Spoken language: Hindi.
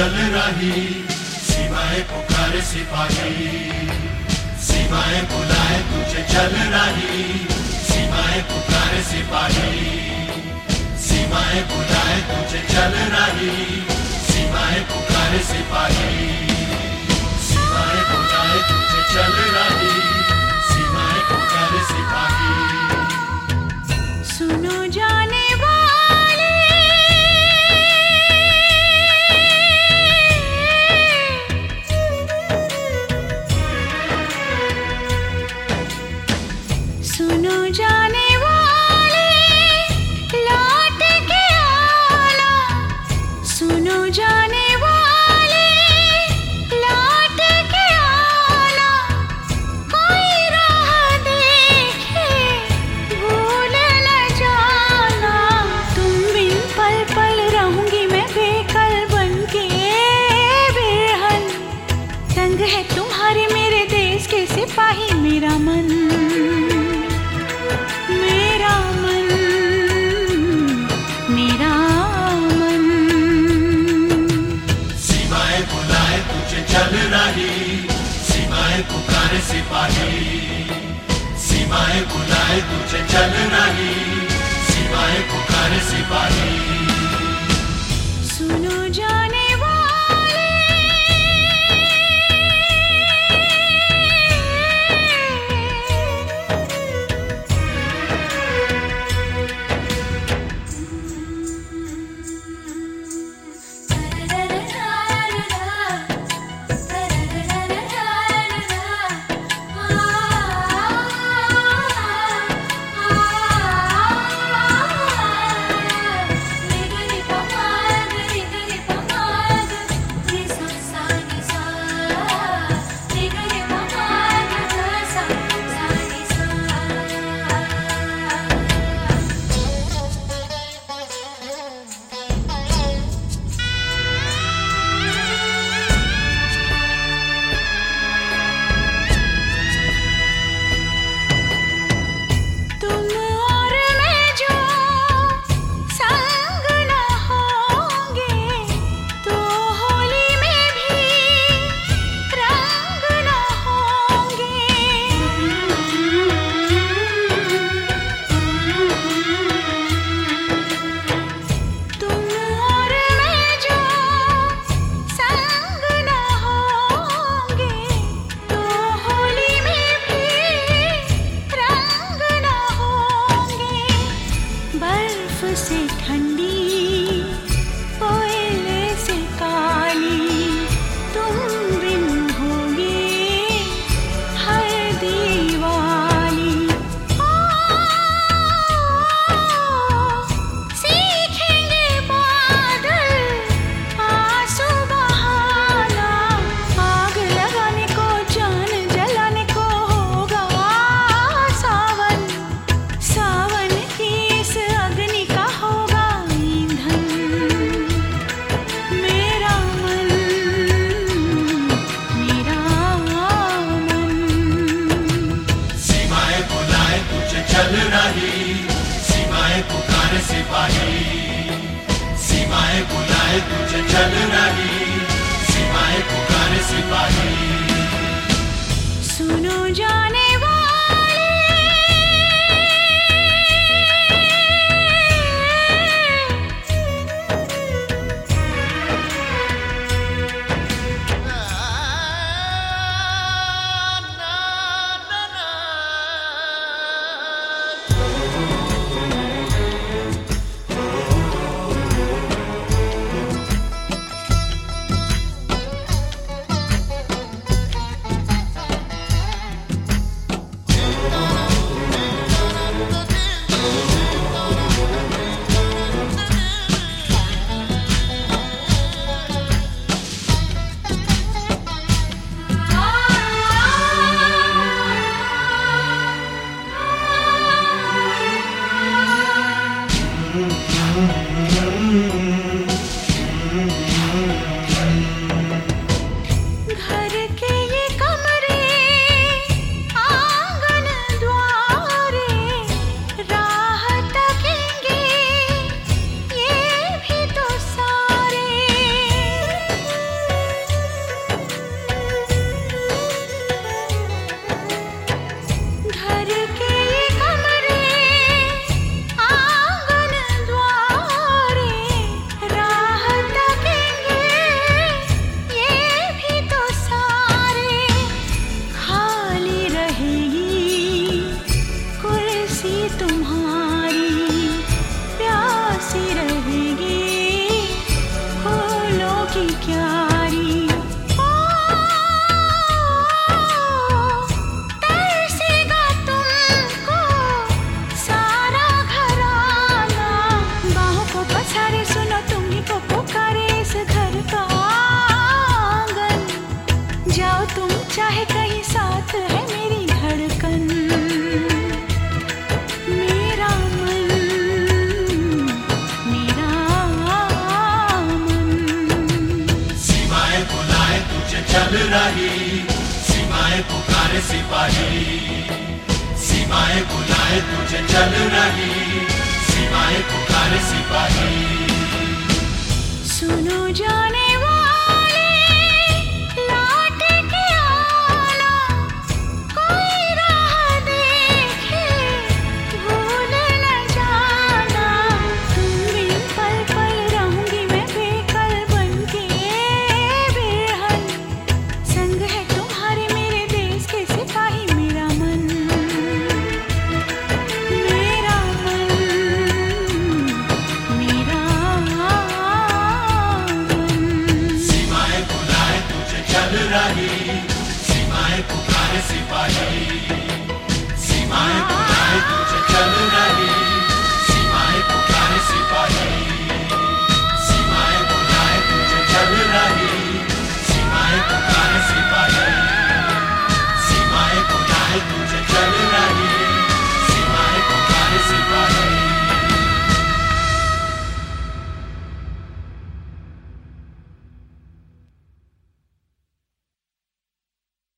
चल रही, सिवाय पुकारे सिपाही, सिवाय बुलाए तुझे चल रही, सिवाय पुकारे सिपाही, सिवाय बुलाए तुझे चल रही, सिवाय पुकारे सिपाही। सीमाएँ पुकारे सिपाही। सीमाएँ बुलाए तुझे चल नहीं सीमाएँ पुकारे सिपाही। सिपाही तुझे चल रही सिपाही पुकारे सिपाही। सिपाही। सीमाएँ बुलाए तुझे चल रही। सीमाएँ पुकारे सिपाही। सुनो जाने esse país.